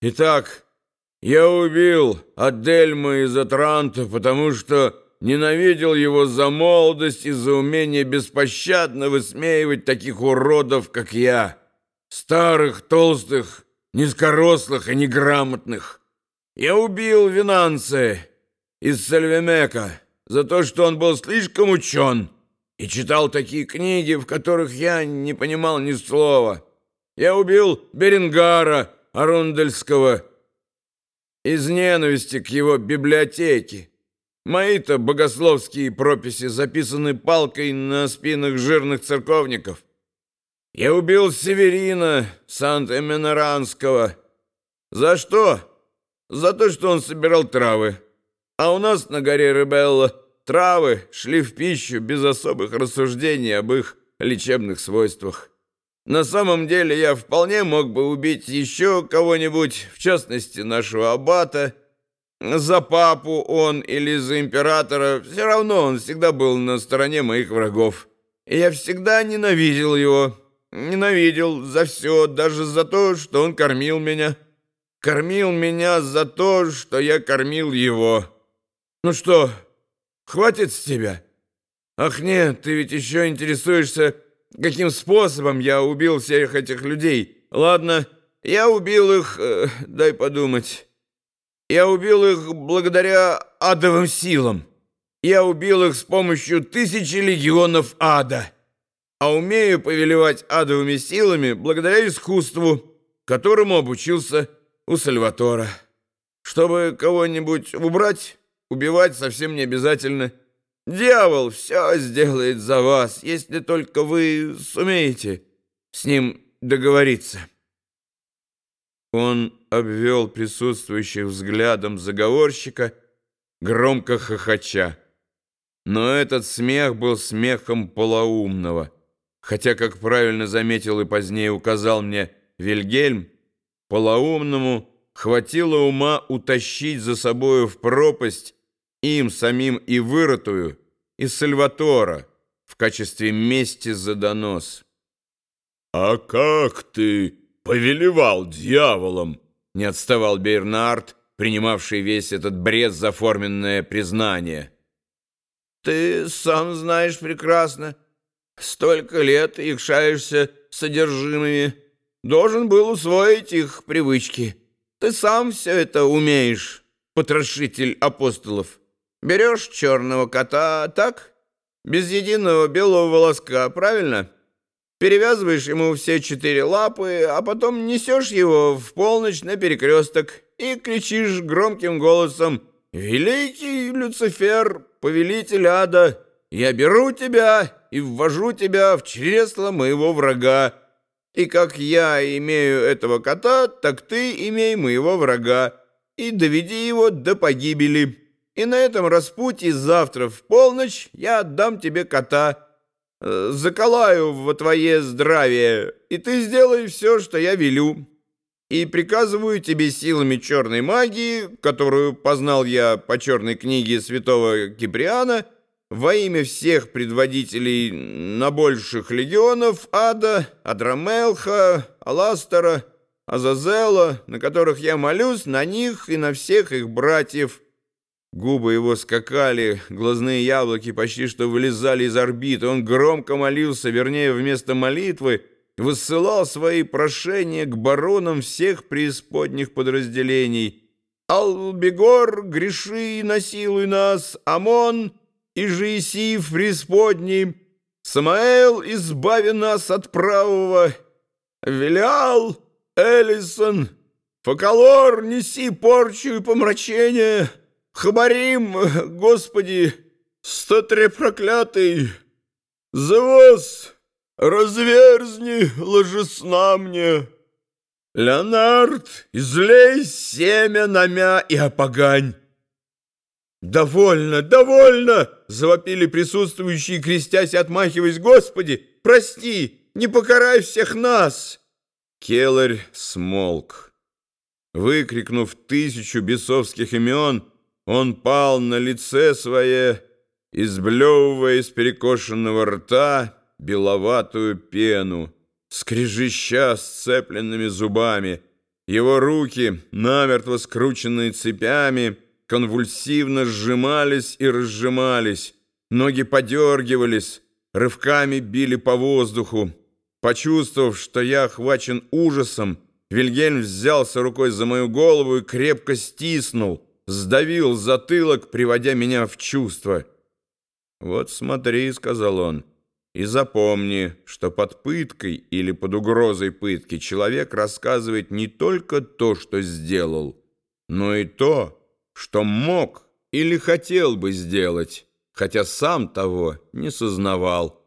Итак, я убил Адельма из Атранта, потому что ненавидел его за молодость и за умение беспощадно высмеивать таких уродов, как я, старых, толстых, низкорослых и неграмотных. Я убил Винанце из Сальвемека за то, что он был слишком учен и читал такие книги, в которых я не понимал ни слова. Я убил Берингара Арундельского из ненависти к его библиотеке. Мои-то богословские прописи записаны палкой на спинах жирных церковников. Я убил Северина Сант-Эминеранского. За что? За то, что он собирал травы. А у нас на горе Ребелла травы шли в пищу без особых рассуждений об их лечебных свойствах. На самом деле я вполне мог бы убить еще кого-нибудь, в частности нашего аббата. За папу он или за императора, все равно он всегда был на стороне моих врагов. Я всегда ненавидел его, ненавидел за все, даже за то, что он кормил меня. Кормил меня за то, что я кормил его». Ну что, хватит с тебя? Ах нет, ты ведь еще интересуешься, каким способом я убил всех этих людей. Ладно, я убил их, э, дай подумать. Я убил их благодаря адовым силам. Я убил их с помощью тысячи легионов ада. А умею повелевать адовыми силами благодаря искусству, которому обучился у Сальватора. Чтобы кого-нибудь убрать... Убивать совсем не обязательно. Дьявол все сделает за вас, если только вы сумеете с ним договориться». Он обвел присутствующих взглядом заговорщика, громко хохоча. Но этот смех был смехом полоумного, хотя, как правильно заметил и позднее указал мне Вильгельм, полоумному хватило ума утащить за собою в пропасть им самим и вырытую из Сальватора в качестве мести за донос. «А как ты повелевал дьяволом?» не отставал Бернард, принимавший весь этот бред за форменное признание. «Ты сам знаешь прекрасно. Столько лет якшаешься содержимыми. Должен был усвоить их привычки. Ты сам все это умеешь, потрошитель апостолов». Берешь черного кота, так? Без единого белого волоска, правильно? Перевязываешь ему все четыре лапы, а потом несешь его в полночь на перекресток и кричишь громким голосом «Великий Люцифер, повелитель ада, я беру тебя и ввожу тебя в чресло моего врага. И как я имею этого кота, так ты имей моего врага, и доведи его до погибели». И на этом распутье завтра в полночь я отдам тебе кота. Э, заколаю во твое здравие, и ты сделай все, что я велю. И приказываю тебе силами черной магии, которую познал я по черной книге святого Киприана, во имя всех предводителей на больших легионов ада, Адрамелха, Аластера, Азазела, на которых я молюсь, на них и на всех их братьев, Губы его скакали, глазные яблоки почти что вылезали из орбиты. Он громко молился, вернее, вместо молитвы, высылал свои прошения к баронам всех преисподних подразделений. «Албегор, греши и насилуй нас! Амон и Жиисив преисподней! Самаэл, избави нас от правого! Велиал, Элисон, Фокалор, неси порчу и помрачение!» Хабарим, Господи, стотре проклятый, Зевос, разверзни ложесна мне. Леонард, излей семя на мя и опогань. «Довольно, довольно!» — завопили присутствующие, крестясь и отмахиваясь. «Господи, прости, не покарай всех нас!» Келарь смолк. Выкрикнув тысячу бесовских имен, он пал на лице свое, изблевывая из перекошенного рта беловатую пену, скрежеща сцепленными зубами, Его руки, намертво скрученные цепями, конвульсивно сжимались и разжимались, ноги подергивались, рывками били по воздуху. Почувствовав, что я охвачен ужасом, Вильгельм взялся рукой за мою голову и крепко стиснул, сдавил затылок, приводя меня в чувство. «Вот смотри», — сказал он, — «и запомни, что под пыткой или под угрозой пытки человек рассказывает не только то, что сделал, но и то, что мог или хотел бы сделать, хотя сам того не сознавал».